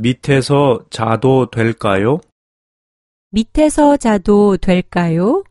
밑에서 자도 될까요? 밑에서 자도 될까요?